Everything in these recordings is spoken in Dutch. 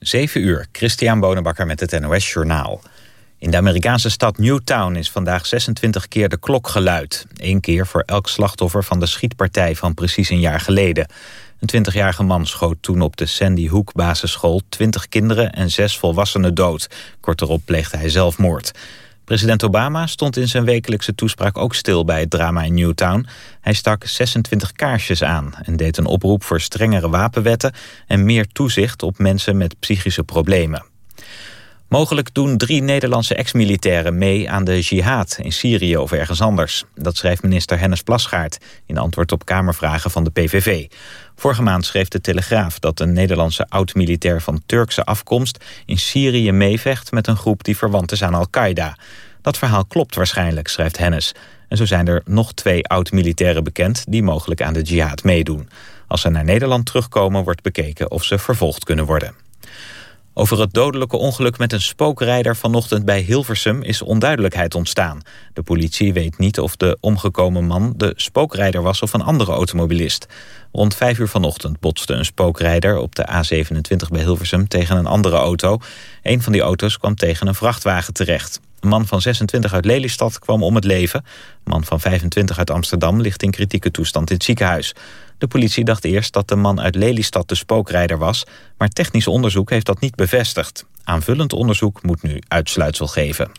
7 uur, Christian Bonenbakker met het NOS Journaal. In de Amerikaanse stad Newtown is vandaag 26 keer de klok geluid. Eén keer voor elk slachtoffer van de schietpartij van precies een jaar geleden. Een 20-jarige man schoot toen op de Sandy Hook basisschool... 20 kinderen en 6 volwassenen dood. Kort erop pleegde hij zelfmoord. President Obama stond in zijn wekelijkse toespraak ook stil bij het drama in Newtown. Hij stak 26 kaarsjes aan en deed een oproep voor strengere wapenwetten... en meer toezicht op mensen met psychische problemen. Mogelijk doen drie Nederlandse ex-militairen mee aan de jihad in Syrië of ergens anders. Dat schrijft minister Hennis Plasgaard in antwoord op Kamervragen van de PVV. Vorige maand schreef de Telegraaf dat een Nederlandse oud-militair van Turkse afkomst in Syrië meevecht met een groep die verwant is aan Al-Qaeda. Dat verhaal klopt waarschijnlijk, schrijft Hennis. En zo zijn er nog twee oud-militairen bekend die mogelijk aan de jihad meedoen. Als ze naar Nederland terugkomen wordt bekeken of ze vervolgd kunnen worden. Over het dodelijke ongeluk met een spookrijder vanochtend bij Hilversum is onduidelijkheid ontstaan. De politie weet niet of de omgekomen man de spookrijder was of een andere automobilist. Rond vijf uur vanochtend botste een spookrijder op de A27 bij Hilversum tegen een andere auto. Een van die auto's kwam tegen een vrachtwagen terecht. Een man van 26 uit Lelystad kwam om het leven. Een man van 25 uit Amsterdam ligt in kritieke toestand in het ziekenhuis. De politie dacht eerst dat de man uit Lelystad de spookrijder was... maar technisch onderzoek heeft dat niet bevestigd. Aanvullend onderzoek moet nu uitsluitsel geven.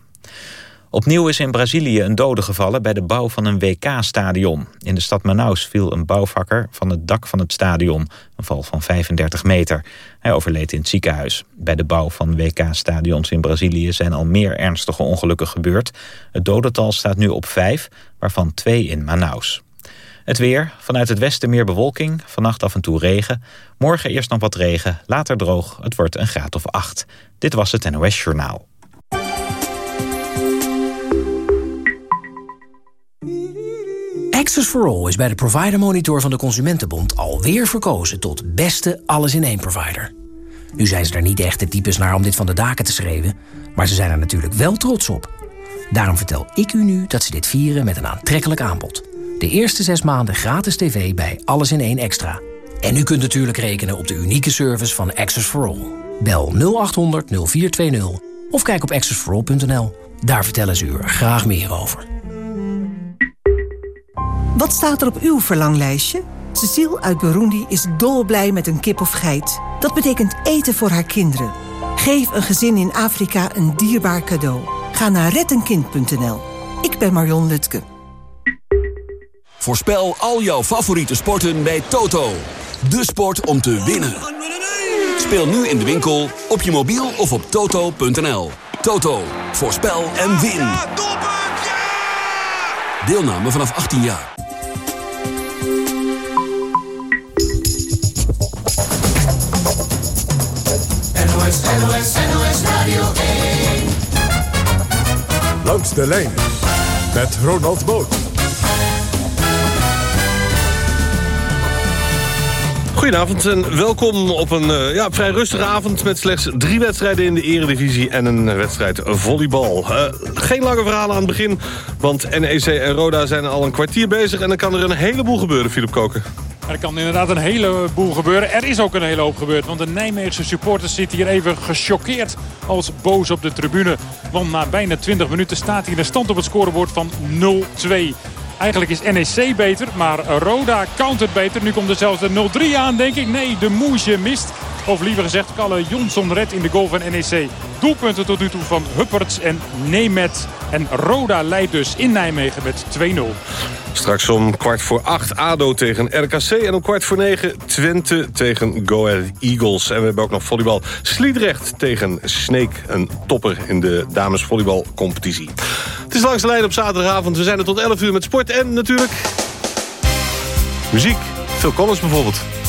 Opnieuw is in Brazilië een dode gevallen bij de bouw van een WK-stadion. In de stad Manaus viel een bouwvakker van het dak van het stadion. Een val van 35 meter. Hij overleed in het ziekenhuis. Bij de bouw van WK-stadions in Brazilië zijn al meer ernstige ongelukken gebeurd. Het dodental staat nu op vijf, waarvan twee in Manaus. Het weer, vanuit het westen meer bewolking, vannacht af en toe regen. Morgen eerst nog wat regen, later droog, het wordt een graad of acht. Dit was het NOS Journaal. Access for All is bij de Provider Monitor van de Consumentenbond alweer verkozen tot beste alles-in-één provider. Nu zijn ze er niet echt de types naar om dit van de daken te schreeuwen, maar ze zijn er natuurlijk wel trots op. Daarom vertel ik u nu dat ze dit vieren met een aantrekkelijk aanbod. De eerste zes maanden gratis tv bij Alles in één Extra. En u kunt natuurlijk rekenen op de unieke service van Access for All. Bel 0800 0420 of kijk op accessforall.nl. Daar vertellen ze u er graag meer over. Wat staat er op uw verlanglijstje? Cecile uit Burundi is dolblij met een kip of geit. Dat betekent eten voor haar kinderen. Geef een gezin in Afrika een dierbaar cadeau. Ga naar rettenkind.nl. Ik ben Marion Lutke. Voorspel al jouw favoriete sporten bij Toto. De sport om te winnen. Speel nu in de winkel, op je mobiel of op toto.nl. Toto, voorspel en win. Deelname vanaf 18 jaar. NOS, NOS, NOS Radio 1. Langs de lijn met Ronald Boot. Goedenavond en welkom op een ja, vrij rustige avond... met slechts drie wedstrijden in de eredivisie en een wedstrijd volleybal. Uh, geen lange verhalen aan het begin, want NEC en Roda zijn al een kwartier bezig... en dan kan er een heleboel gebeuren, Filip Koken. Er kan inderdaad een heleboel gebeuren. Er is ook een hele hoop gebeurd. Want de Nijmeegse supporters zitten hier even gechoqueerd als boos op de tribune. Want na bijna 20 minuten staat hier de stand op het scorebord van 0-2. Eigenlijk is NEC beter, maar Roda countert beter. Nu komt er zelfs de 0-3 aan, denk ik. Nee, de Moesje mist. Of liever gezegd, Kalle Jonsson redt in de goal van NEC. Doelpunten tot nu toe van Hupperts en Nemet. En Roda leidt dus in Nijmegen met 2-0. Straks om kwart voor acht ADO tegen RKC. En om kwart voor negen Twente tegen Go Ahead Eagles. En we hebben ook nog volleybal Sliedrecht tegen Sneek. Een topper in de damesvolleybalcompetitie. Het is langs de lijn op zaterdagavond. We zijn er tot 11 uur met sport en natuurlijk... muziek. Phil Collins bijvoorbeeld.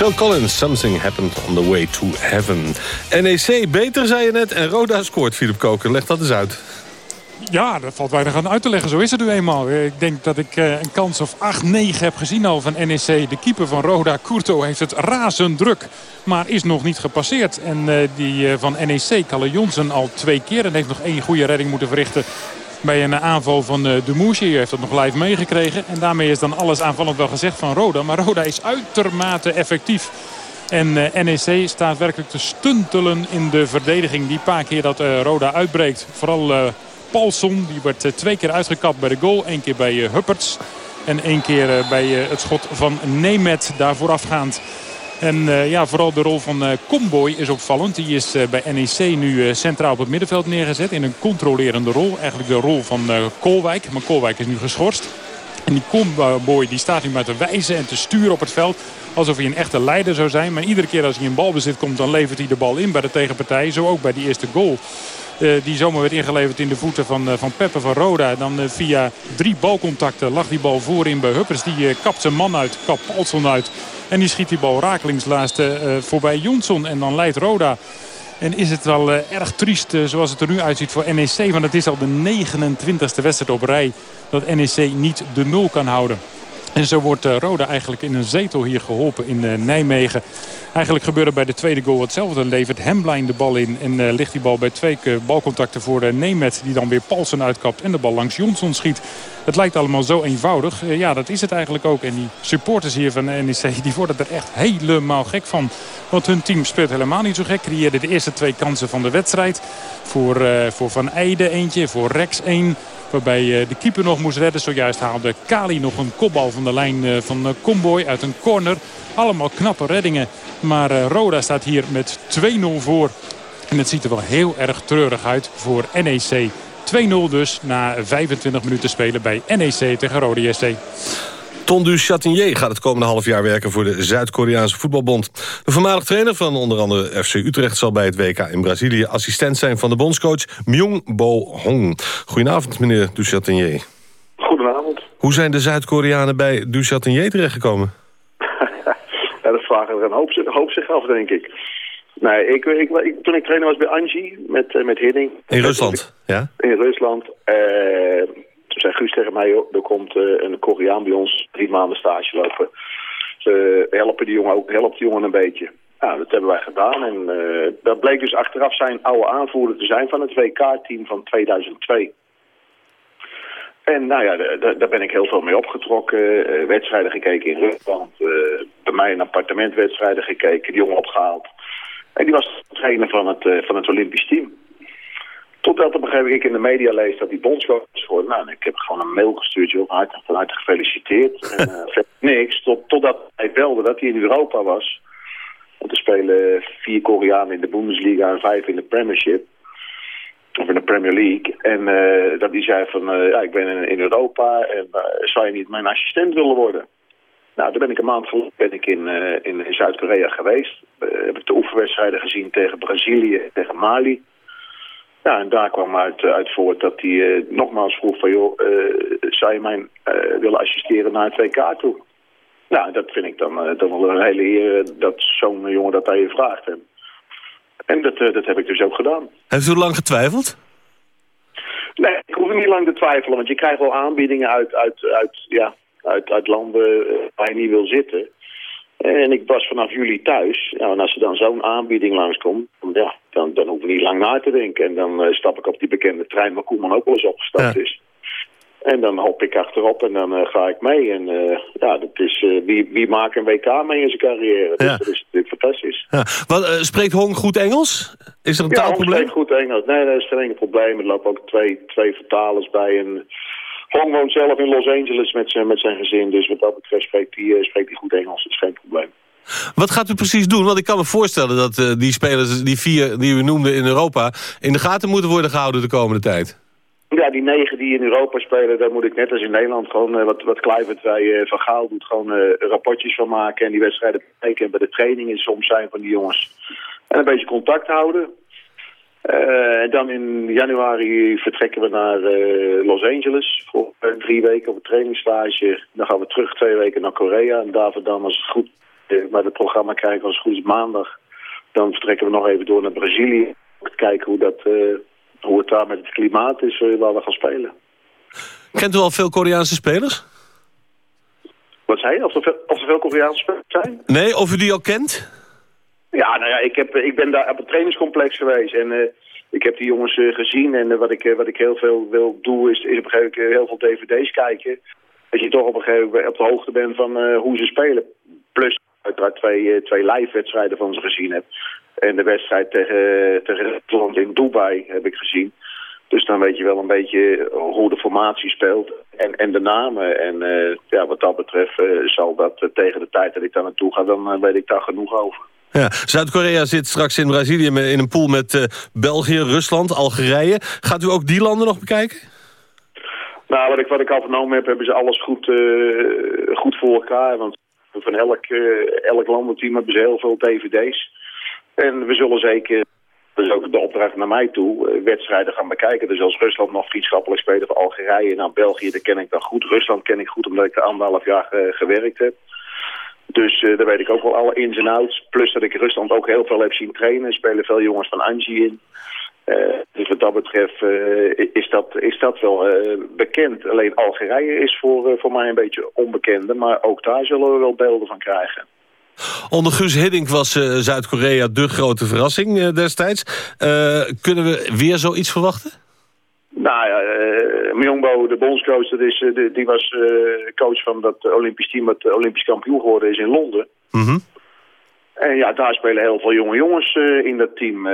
Phil Collins, Something Happened on the Way to Heaven. NEC beter, zei je net, en Roda scoort, Philip Koker. Leg dat eens uit. Ja, dat valt weinig aan uit te leggen. Zo is het nu eenmaal. Ik denk dat ik eh, een kans of 8-9 heb gezien al van NEC. De keeper van Roda, Kurto, heeft het razend druk. Maar is nog niet gepasseerd. En uh, die uh, van NEC, Kalle Jonsen, al twee keer. En heeft nog één goede redding moeten verrichten bij een aanval van de Moesje. U heeft dat nog live meegekregen. En daarmee is dan alles aanvallend wel gezegd van Roda. Maar Roda is uitermate effectief. En NEC staat werkelijk te stuntelen in de verdediging. Die paar keer dat Roda uitbreekt. Vooral Paulson. Die werd eh, twee keer uitgekapt bij de goal. Eén keer bij eh, Hupperts. En één keer eh, bij het schot van Nemet daar voorafgaand. En uh, ja, vooral de rol van uh, Comboy is opvallend. Die is uh, bij NEC nu centraal op het middenveld neergezet. In een controlerende rol. Eigenlijk de rol van Kolwijk. Maar Kolwijk is nu geschorst. En die Comboy die staat nu maar te wijzen en te sturen op het veld. Alsof hij een echte leider zou zijn. Maar iedere keer als hij in balbezit komt dan levert hij de bal in bij de tegenpartij. Zo ook bij die eerste goal. Die zomaar werd ingeleverd in de voeten van, van Peppe van Roda. Dan via drie balcontacten lag die bal voorin bij Huppers. Die kapt zijn man uit, kapt Paulson uit. En die schiet die bal rakelings laatst voorbij Jonsson. En dan leidt Roda. En is het wel erg triest zoals het er nu uitziet voor NEC. Want het is al de 29e wedstrijd op rij dat NEC niet de nul kan houden. En zo wordt Roda eigenlijk in een zetel hier geholpen in Nijmegen. Eigenlijk gebeurde bij de tweede goal hetzelfde. Levert Hemblijn de bal in en uh, ligt die bal bij twee balcontacten voor uh, Nemet. Die dan weer Paulsen uitkapt en de bal langs Jonsson schiet. Het lijkt allemaal zo eenvoudig. Uh, ja, dat is het eigenlijk ook. En die supporters hier van NEC die worden er echt helemaal gek van. Want hun team speelt helemaal niet zo gek. Creëerde de eerste twee kansen van de wedstrijd. Voor, voor Van Eijden eentje, voor Rex één. Waarbij de keeper nog moest redden. Zojuist haalde Kali nog een kopbal van de lijn van Comboy uit een corner. Allemaal knappe reddingen. Maar Roda staat hier met 2-0 voor. En het ziet er wel heel erg treurig uit voor NEC. 2-0 dus na 25 minuten spelen bij NEC tegen Rode JC. Tondu Chatinier gaat het komende half jaar werken voor de Zuid-Koreaanse voetbalbond. De voormalig trainer van onder andere FC Utrecht zal bij het WK in Brazilië assistent zijn van de bondscoach Myung-Bo Hong. Goedenavond meneer Duchatinier. Goedenavond. Hoe zijn de Zuid-Koreanen bij Duchatinier terechtgekomen? dat vragen er een hoop, hoop zich af, denk ik. Nee, ik, ik, ik, toen ik trainer was bij Angie met, eh, met Hidding. In Rusland, ja? In Rusland. Uh, toen zei Guus tegen mij, er komt uh, een Koreaan bij ons drie maanden stage lopen. Ze helpen die jongen ook, helpt die jongen een beetje. Nou, dat hebben wij gedaan. En uh, dat bleek dus achteraf zijn oude aanvoerder te zijn van het WK-team van 2002. En nou ja, daar ben ik heel veel mee opgetrokken. Wedstrijden gekeken in Rusland. Bij mij een appartementwedstrijden gekeken. Die jongen opgehaald. En die was trainer van het, van het Olympisch team. Totdat op een gegeven moment ik in de media lees dat die bondscoach is geworden. Nou, ik heb gewoon een mail gestuurd, joh, hart, van harte gefeliciteerd. en, niks, tot, totdat hij belde dat hij in Europa was. Want er spelen vier Koreanen in de Bundesliga en vijf in de Premiership of in de Premier League. En uh, dat die zei van, uh, ja, ik ben in, in Europa en zou je niet mijn assistent willen worden? Nou, daar ben ik een maand geleden ben ik in, in, in Zuid-Korea geweest. heb ik de oefenwedstrijden gezien tegen Brazilië tegen Mali. Ja, en daar kwam uit, uit voort dat hij nogmaals vroeg van, joh, zou je mij willen assisteren naar het WK toe? Nou, dat vind ik dan, dan wel een hele eer dat zo'n jongen dat aan je vraagt. En en dat, dat heb ik dus ook gedaan. Heeft u lang getwijfeld? Nee, ik hoef niet lang te twijfelen, want je krijgt wel aanbiedingen uit, uit, uit, ja, uit, uit landen eh, waar je niet wil zitten. En ik was vanaf juli thuis. Ja, en als er dan zo'n aanbieding langskomt, ja, dan, dan hoef ik niet lang na te denken. En dan uh, stap ik op die bekende trein waar Koeman ook wel eens opgestapt ja. is. En dan hop ik achterop en dan uh, ga ik mee. En uh, ja, dat is, wie, wie maakt een WK mee in zijn carrière? Dus dat is natuurlijk fantastisch. Ja. Wat, spreekt Hong goed Engels? Is er een taalprobleem? Ja, spreekt goed Engels. Nee, dat is geen enkel probleem. Er lopen ook twee, twee vertalers bij. En Hong woont zelf in Los Angeles met zijn, met zijn gezin. Dus wat dat betreft spreekt hij, spreekt hij goed Engels. Dat is geen probleem. Wat gaat u precies doen? Want ik kan me voorstellen dat die spelers, die vier die u noemde in Europa... in de gaten moeten worden gehouden de komende tijd. Ja, die negen die in Europa spelen, daar moet ik net als in Nederland gewoon uh, wat, wat Kluivert bij uh, Van Gaal doet, gewoon uh, rapportjes van maken en die wedstrijden kijken en bij de trainingen soms zijn van die jongens. En een beetje contact houden. En dan in januari vertrekken we naar Los Angeles voor drie weken op een trainingsstage. Dan gaan we terug twee weken naar Korea en daar dan als het goed maar het programma krijgen als het goed is maandag. Dan vertrekken we nog even door naar Brazilië. Om te kijken hoe, dat, uh, hoe het daar met het klimaat is uh, waar we gaan spelen. Kent u al veel Koreaanse spelers? Wat zei je? Of er, veel, of er veel Koreaanse spelers zijn? Nee, of u die al kent? Ja, nou ja, ik, heb, ik ben daar op het trainingscomplex geweest. En uh, ik heb die jongens uh, gezien. En wat, ik, wat ik heel veel wil doen, is, is op een gegeven moment heel veel dvd's kijken. Dat je toch op een gegeven moment op de hoogte bent van hoe ze spelen. Plus uiteraard twee, twee live wedstrijden van ze gezien heb. En de wedstrijd tegen, tegen Rusland in Dubai heb ik gezien. Dus dan weet je wel een beetje hoe de formatie speelt en, en de namen. En ja, wat dat betreft zal dat tegen de tijd dat ik daar naartoe ga, dan weet ik daar genoeg over. Ja, Zuid-Korea zit straks in Brazilië in een pool met België, Rusland, Algerije. Gaat u ook die landen nog bekijken? Nou, wat ik, wat ik al vernomen heb, hebben ze alles goed, goed voor elkaar. Want van elk, elk landenteam hebben ze heel veel dvd's. En we zullen zeker is ook de opdracht naar mij toe, wedstrijden gaan bekijken. Dus als Rusland nog vriendschappelijk spelen voor Algerije, nou België, dat ken ik dan goed. Rusland ken ik goed omdat ik er anderhalf jaar gewerkt heb. Dus uh, daar weet ik ook wel alle ins en outs. Plus dat ik Rusland ook heel veel heb zien trainen. Spelen veel jongens van Anji in. Uh, dus wat dat betreft is, dat, is dat wel bekend. Alleen Algerije is voor, voor mij een beetje onbekende. Maar ook daar zullen we wel beelden van krijgen. Onder Guus Hiddink was Zuid-Korea de grote verrassing destijds. Kunnen we weer zoiets verwachten? Nou ja, uh, Myongbo, de bondscoach, dat is, die, die was coach van dat Olympisch team... dat Olympisch kampioen geworden is in Londen. Mm -hmm. En ja, daar spelen heel veel jonge jongens in dat team.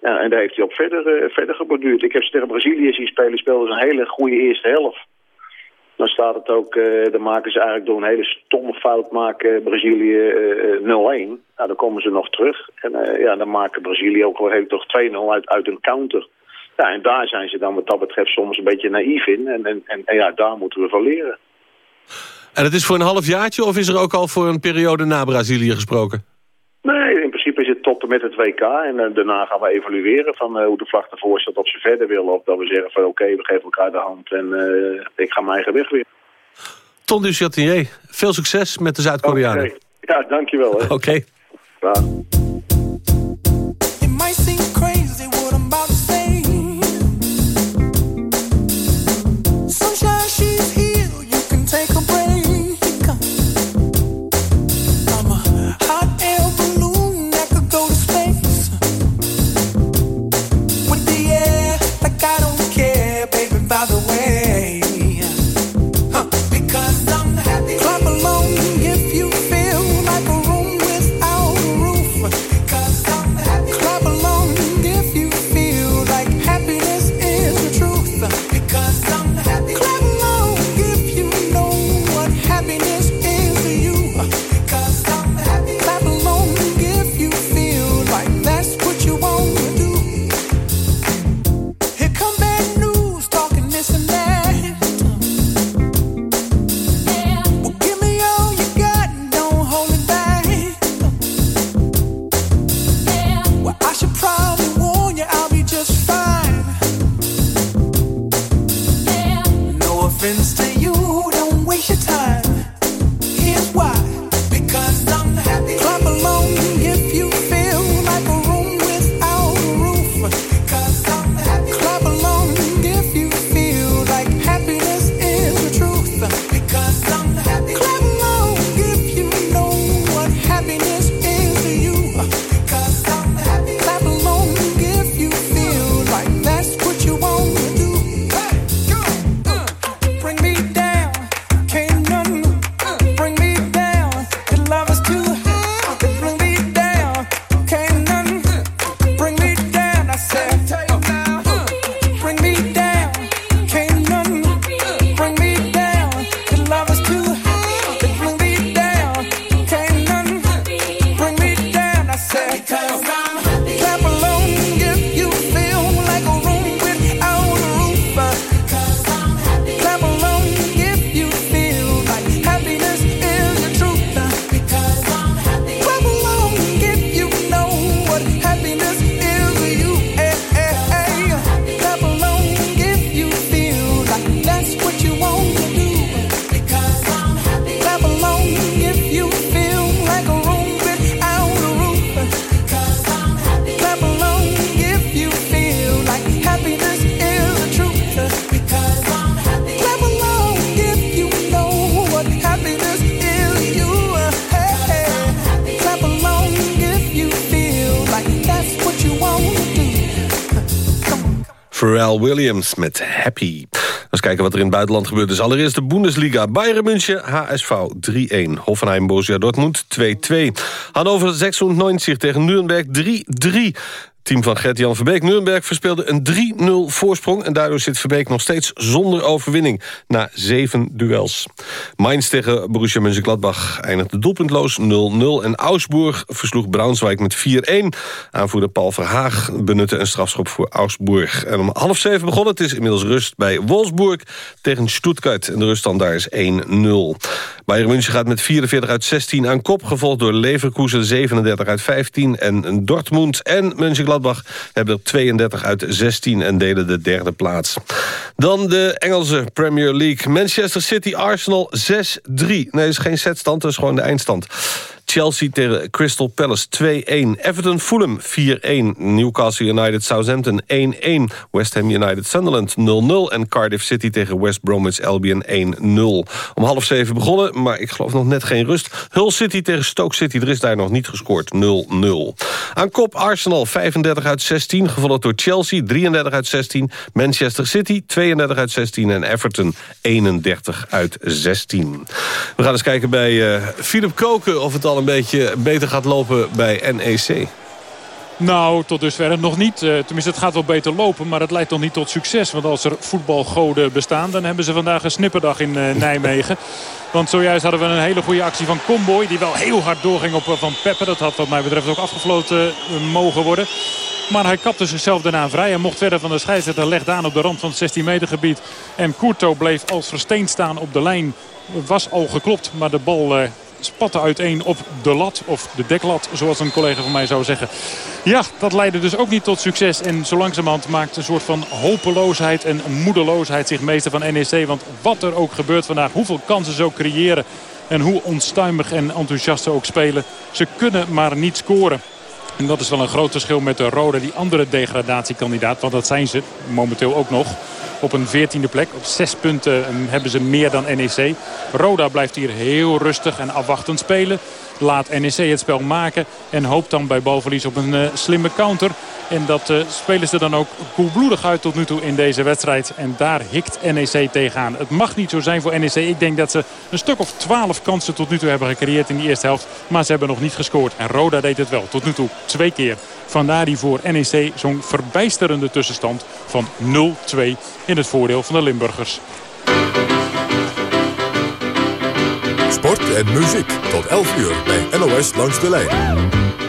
Ja, en daar heeft hij op verder, verder geborduurd. Ik heb ze tegen Brazilië zien spelen. Speelden een hele goede eerste helft. Dan staat het ook, dan maken ze eigenlijk door een hele stomme fout maken Brazilië uh, 0-1. Nou, dan komen ze nog terug. En ja, dan maken Brazilië ook wel toch 2-0 uit, uit een counter. Ja, en daar zijn ze dan wat dat betreft soms een beetje naïef in. En, en, en, en ja, daar moeten we van leren. En het is voor een half jaartje of is er ook al voor een periode na Brazilië gesproken? Nee, in principe is het tot met het WK. En uh, daarna gaan we evalueren van uh, hoe de vlag ervoor staat. Of ze verder willen. Of dat we zeggen van oké, okay, we geven elkaar de hand. En uh, ik ga mijn eigen weg weer. Ton Duchatinier, veel succes met de Zuid-Koreanen. Okay. Ja, dankjewel. Oké. Okay. Williams met Happy. Eens kijken wat er in het buitenland gebeurt. Dus allereerst de Bundesliga. Bayern München, HSV 3-1. Hoffenheim, Borussia Dortmund 2-2. Hannover 96 tegen Nuremberg 3-3 team van Gert-Jan Verbeek Nuremberg verspeelde een 3-0 voorsprong... en daardoor zit Verbeek nog steeds zonder overwinning na zeven duels. Mainz tegen Borussia Mönchengladbach eindigde doelpuntloos 0-0... en Augsburg versloeg Braunschweig met 4-1. Aanvoerder Paul Verhaag benutte een strafschop voor Augsburg. En om half zeven begon het. is inmiddels rust bij Wolfsburg tegen Stuttgart. En de ruststand daar is 1-0. Bayern München gaat met 44 uit 16 aan kop... gevolgd door Leverkusen 37 uit 15 en Dortmund en Mönchengladbach Hebben er 32 uit 16 en delen de derde plaats. Dan de Engelse Premier League. Manchester City Arsenal 6-3. Nee, is geen setstand, dat is gewoon de eindstand. Chelsea tegen Crystal Palace 2-1. Everton Fulham 4-1. Newcastle United Southampton 1-1. West Ham United Sunderland 0-0. En Cardiff City tegen West Bromwich Albion 1-0. Om half zeven begonnen, maar ik geloof nog net geen rust. Hull City tegen Stoke City, er is daar nog niet gescoord. 0-0. Aan kop Arsenal 35 uit 16, gevolgd door Chelsea 33 uit 16. Manchester City 32 uit 16 en Everton 31 uit 16. We gaan eens kijken bij uh, Philip Koken of het al een beetje beter gaat lopen bij NEC. Nou, tot dusver nog niet. Uh, tenminste, het gaat wel beter lopen, maar het leidt nog niet tot succes. Want als er voetbalgoden bestaan, dan hebben ze vandaag een snipperdag in uh, Nijmegen. Want zojuist hadden we een hele goede actie van Comboy. Die wel heel hard doorging op Van Peppe. Dat had wat mij betreft ook afgefloten mogen worden. Maar hij kapte zichzelf daarna vrij. Hij mocht verder van de scheidsrechter. Legde aan op de rand van het 16 meter gebied. En Courto bleef als versteend staan op de lijn. Was al geklopt, maar de bal uh, spatte uiteen op de lat. Of de deklat, zoals een collega van mij zou zeggen. Ja, dat leidde dus ook niet tot succes. En zo langzamerhand maakt een soort van hopeloosheid en moedeloosheid zich meester van NEC. Want wat er ook gebeurt vandaag, hoeveel kansen ze ook creëren... en hoe onstuimig en enthousiast ze ook spelen... ze kunnen maar niet scoren. En dat is wel een groot verschil met de Rode, die andere degradatiekandidaat. Want dat zijn ze momenteel ook nog op een 14e plek. Op zes punten hebben ze meer dan NEC. Roda blijft hier heel rustig en afwachtend spelen. Laat NEC het spel maken en hoopt dan bij balverlies op een uh, slimme counter. En dat uh, spelen ze dan ook koelbloedig uit tot nu toe in deze wedstrijd. En daar hikt NEC tegenaan. Het mag niet zo zijn voor NEC. Ik denk dat ze een stuk of 12 kansen tot nu toe hebben gecreëerd in die eerste helft. Maar ze hebben nog niet gescoord. En Roda deed het wel. Tot nu toe twee keer. Vandaar die voor NEC zo'n verbijsterende tussenstand van 0-2 in het voordeel van de Limburgers. En muziek tot 11 uur bij NOS Langs de Lijn.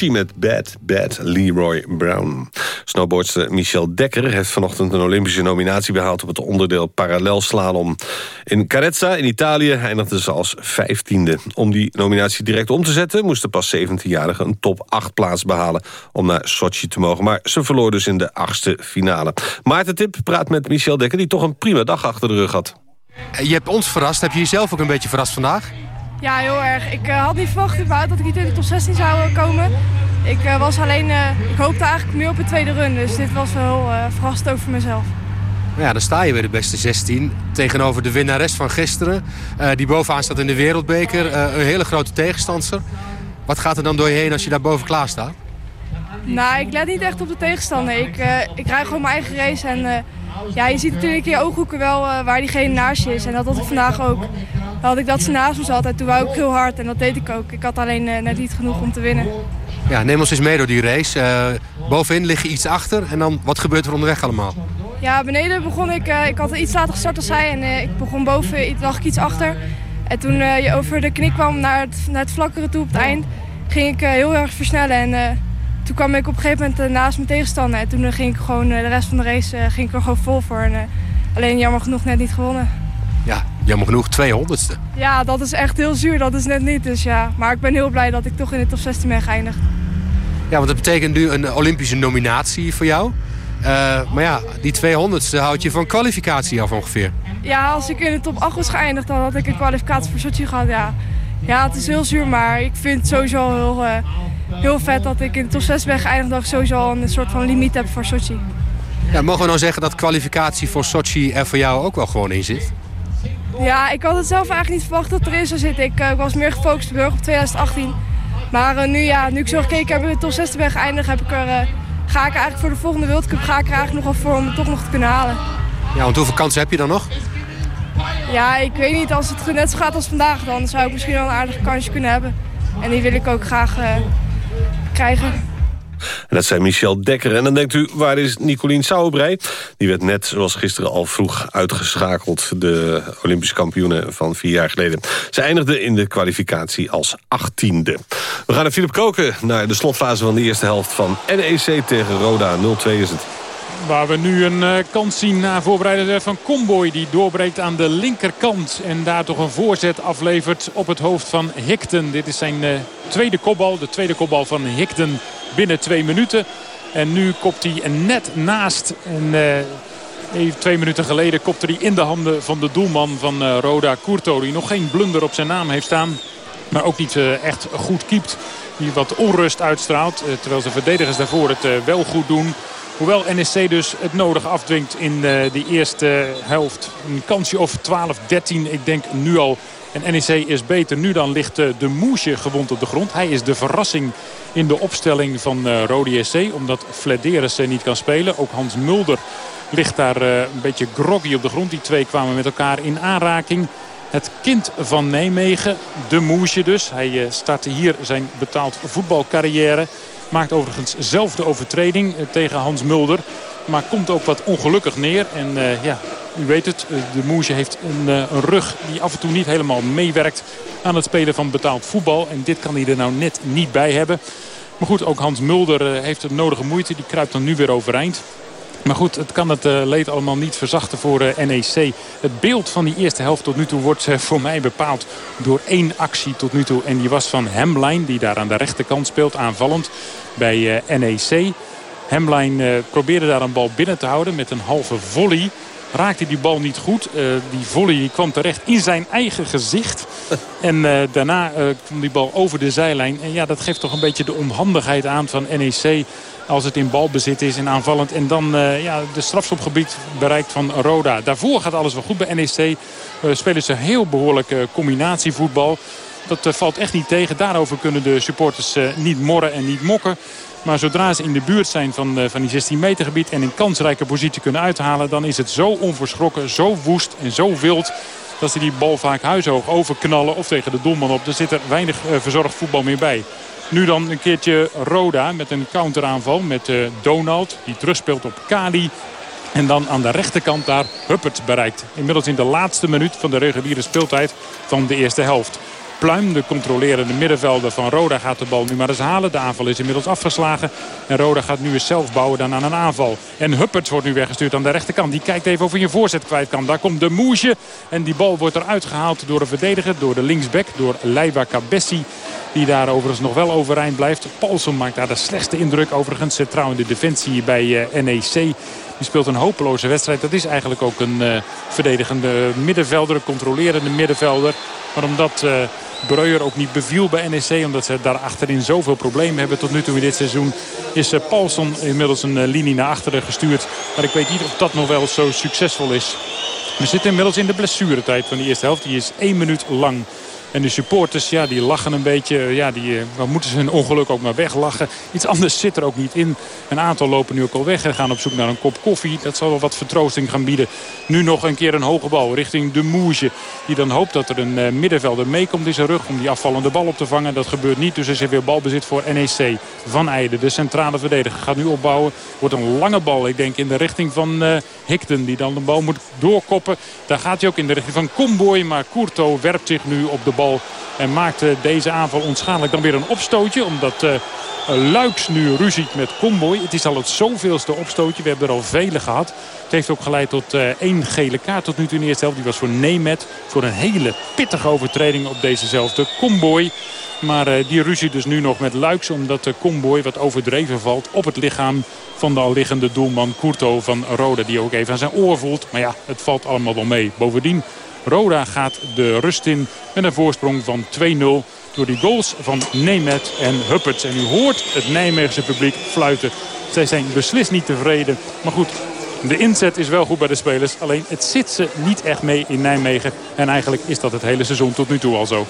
Met Bad Bad Leroy Brown. Snowboardster Michel Dekker heeft vanochtend een Olympische nominatie behaald... op het onderdeel parallelslalom. In Carezza in Italië eindigde ze als vijftiende. Om die nominatie direct om te zetten... moest de pas 17-jarige een top 8 plaats behalen... om naar Sochi te mogen. Maar ze verloor dus in de achtste finale. Maarten Tip praat met Michel Dekker... die toch een prima dag achter de rug had. Je hebt ons verrast. Heb je jezelf ook een beetje verrast vandaag? Ja, heel erg. Ik eh, had niet verwacht überhaupt dat ik niet in de top 16 zou eh, komen. Ik uh, was alleen, uh, ik hoopte eigenlijk meer op een tweede run. Dus dit was wel uh, verrassend ook voor mezelf. Ja, dan sta je weer de beste 16 tegenover de winnares van gisteren. die bovenaan staat in de wereldbeker. een hele grote tegenstander. Wat gaat er dan door je heen als je daar boven klaar staat? Nou, ik let niet echt op de tegenstander. Ik, ik rijd gewoon mijn eigen race. En ja, je ziet natuurlijk in je ooghoeken wel waar diegene naast je is. En dat had ik vandaag ook had ik dat ze naast me zat. En toen wou ik heel hard en dat deed ik ook. Ik had alleen uh, net niet genoeg om te winnen. Ja, neem ons eens mee door die race. Uh, bovenin lig je iets achter en dan wat gebeurt er onderweg allemaal? Ja, beneden begon ik, uh, ik had iets later gestart als zij en ik begon boven, lag ik iets achter. En toen je over de knik kwam naar het, naar het vlakkere toe op het eind, ging ik heel erg versnellen. En toen kwam ik op een gegeven moment naast mijn tegenstander. En toen ging ik gewoon de rest van de race ging ik er gewoon vol voor. En, alleen jammer genoeg net niet gewonnen. Ja, jammer genoeg 200ste. Ja, dat is echt heel zuur. Dat is net niet. Dus ja. Maar ik ben heel blij dat ik toch in de top 16 ben geëindigd. Ja, want dat betekent nu een Olympische nominatie voor jou. Uh, maar ja, die 200ste houdt je van kwalificatie af ongeveer. Ja, als ik in de top 8 was geëindigd, dan had ik een kwalificatie voor Sochi gehad. Ja, ja het is heel zuur, maar ik vind het sowieso heel, uh, heel vet dat ik in de top 6 ben geëindigd. Dat ik sowieso al een soort van limiet heb voor Sochi. Ja, mogen we nou zeggen dat kwalificatie voor Sochi er voor jou ook wel gewoon in zit? Ja, ik had het zelf eigenlijk niet verwacht dat erin zou zitten. Ik, uh, ik was meer gefocust op 2018. Maar uh, nu, ja, nu ik zo gekeken heb top 60 ben geëindigd, heb ik er, uh, ga ik eigenlijk voor de volgende World Cup ga ik er eigenlijk nogal voor om het toch nog te kunnen halen. Ja, want hoeveel kansen heb je dan nog? Ja, ik weet niet. Als het net zo gaat als vandaag, dan zou ik misschien wel een aardige kansje kunnen hebben. En die wil ik ook graag krijgen. En dat zei Michel Dekker. En dan denkt u, waar is Nicolien Sauerbrei? Die werd net, zoals gisteren al vroeg, uitgeschakeld. De Olympische kampioene van vier jaar geleden. Ze eindigde in de kwalificatie als achttiende. We gaan naar Philip Koken, naar de slotfase van de eerste helft van NEC tegen Roda. 0-2 is het. Waar we nu een uh, kans zien na voorbereider van Comboy. Die doorbreekt aan de linkerkant. En daar toch een voorzet aflevert op het hoofd van Hikten. Dit is zijn uh, tweede kopbal. De tweede kopbal van Hikten binnen twee minuten. En nu kopt hij net naast. En uh, twee minuten geleden kopte hij in de handen van de doelman van Roda Courto. Die nog geen blunder op zijn naam heeft staan. Maar ook niet echt goed kiept. Die wat onrust uitstraalt. terwijl zijn verdedigers daarvoor het wel goed doen. Hoewel NSC dus het nodige afdwingt in de eerste helft. Een kansje of 12-13. Ik denk nu al en NEC is beter. Nu dan ligt de Moesje gewond op de grond. Hij is de verrassing in de opstelling van uh, Rode SC. Omdat Flederis niet kan spelen. Ook Hans Mulder ligt daar een beetje groggy op de grond. Die twee kwamen met elkaar in aanraking. Het kind van Nijmegen, de Moesje dus. Hij startte hier zijn betaald voetbalcarrière. Maakt overigens zelf de overtreding tegen Hans Mulder. Maar komt ook wat ongelukkig neer. En uh, ja, u weet het, de Moesje heeft een, een, rug die af en toe niet helemaal meewerkt aan het spelen van betaald voetbal. En dit kan hij er nou net niet bij hebben. Maar goed, ook Hans Mulder heeft de nodige moeite. Die kruipt dan nu weer overeind. Maar goed, het kan het uh, leed allemaal niet verzachten voor uh, NEC. Het beeld van die eerste helft tot nu toe wordt uh, voor mij bepaald door één actie tot nu toe. En die was van Hemline, die daar aan de rechterkant speelt, aanvallend bij NEC. Hemline probeerde daar een bal binnen te houden met een halve volley. Raakte die bal niet goed. die volley kwam terecht in zijn eigen gezicht. En daarna kwam die bal over de zijlijn. En ja, dat geeft toch een beetje de onhandigheid aan van NEC als het in balbezit is en aanvallend. En dan uh, ja, de strafschopgebied bereikt van Roda. Daarvoor gaat alles wel goed bij NEC. Uh, spelen ze heel behoorlijk uh, combinatievoetbal. Dat eh, valt echt niet tegen. Daarover kunnen de supporters niet morren en niet mokken. Maar zodra ze in de buurt zijn van, van die 16 meter gebied... en in kansrijke positie kunnen uithalen... dan is het zo onverschrokken, zo woest en zo wild dat ze die bal vaak huishoog overknallen of tegen de doelman op. Er zit er weinig verzorgd voetbal meer bij. Nu dan een keertje Roda met een counteraanval met uh, Donald. Die terugspeelt op Kali. En dan aan de rechterkant daar Huppert bereikt. Inmiddels in de laatste minuut van de reguliere speeltijd van de eerste helft. Pluim, de controlerende middenvelder van Roda, gaat de bal nu maar eens halen. De aanval is inmiddels afgeslagen. En Roda gaat nu eens zelf bouwen dan aan een aanval. En Huppert wordt nu weggestuurd aan de rechterkant. Die kijkt even of hij een voorzet kwijt kan. Daar komt de Moesje. En die bal wordt eruit gehaald door een verdediger. Door de linksback, door Leiva Cabessi. Die daar overigens nog wel overeind blijft. Paulsen maakt daar de slechtste indruk. Overigens centraal in de defensie bij eh, NEC. Die speelt een hopeloze wedstrijd. Dat is eigenlijk ook een uh, verdedigende middenvelder. Een controlerende middenvelder. Maar omdat... Uh, Breuer ook niet beviel bij NEC. Omdat ze daar achterin zoveel problemen hebben tot nu toe in dit seizoen. Is Paulson inmiddels een linie naar achteren gestuurd. Maar ik weet niet of dat nog wel zo succesvol is. We zitten inmiddels in de blessuretijd van die eerste helft. Die is één minuut lang. En de supporters, ja, die lachen een beetje. Ja, die uh, moeten ze hun ongeluk ook maar weglachen. Iets anders zit er ook niet in. Een aantal lopen nu ook al weg en gaan op zoek naar een kop koffie. Dat zal wel wat vertroosting gaan bieden. Nu nog een keer een hoge bal richting de Moesje. Die dan hoopt dat er een uh, middenvelder meekomt in zijn rug om die afvallende bal op te vangen. Dat gebeurt niet, dus er is weer balbezit voor NEC. Van Eijden, de centrale verdediger, gaat nu opbouwen. Wordt een lange bal, ik denk in de richting van uh, Hikten. Die dan de bal moet doorkoppen. Daar gaat hij ook in de richting van Comboy. Maar Courto werpt zich nu op de bal en maakt deze aanval onschadelijk. Dan weer een opstootje. Omdat uh, Luiks nu ruziet met Comboy. Het is al het zoveelste opstootje. We hebben er al vele gehad. Het heeft ook geleid tot uh, één gele kaart tot nu toe in de eerste helft. Die was voor Nemet. Voor een hele pittige overtreding op dezezelfde Comboy. Maar uh, die ruzie dus nu nog met Luiks. Omdat de Comboy wat overdreven valt op het lichaam van de al liggende doelman Courto van Rode. Die ook even aan zijn oor voelt. Maar ja, het valt allemaal wel mee. Bovendien Roda gaat de rust in met een voorsprong van 2-0 door die goals van Nemet en Hupperts. En u hoort het Nijmeegse publiek fluiten. Zij zijn beslist niet tevreden. Maar goed, de inzet is wel goed bij de spelers. Alleen het zit ze niet echt mee in Nijmegen. En eigenlijk is dat het hele seizoen tot nu toe al zo.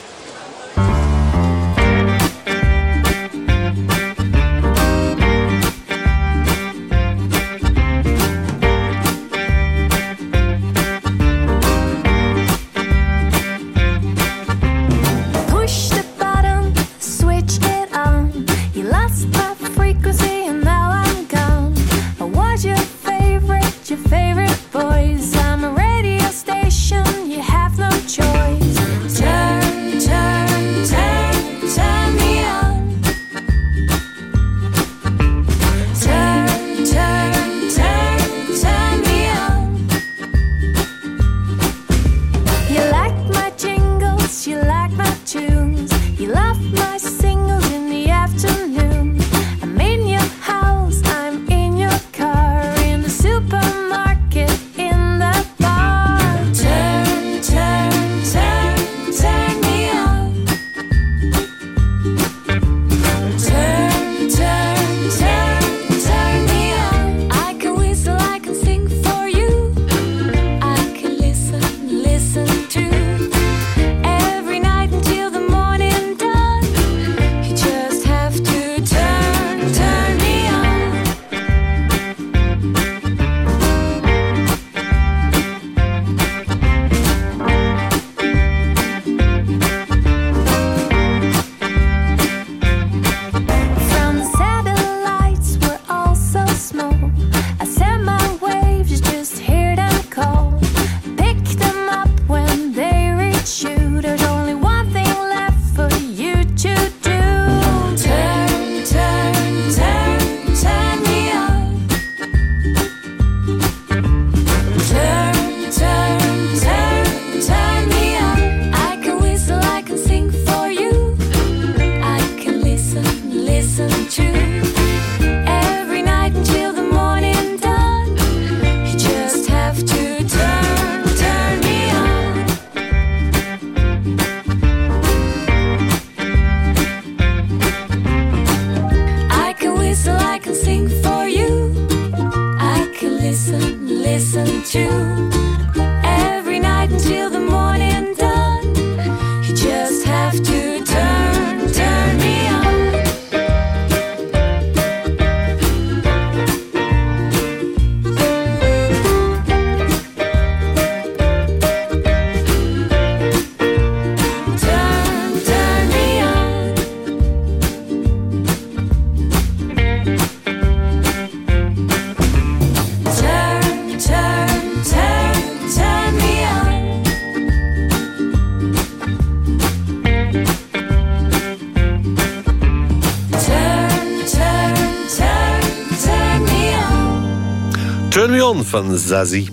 Van Zazie.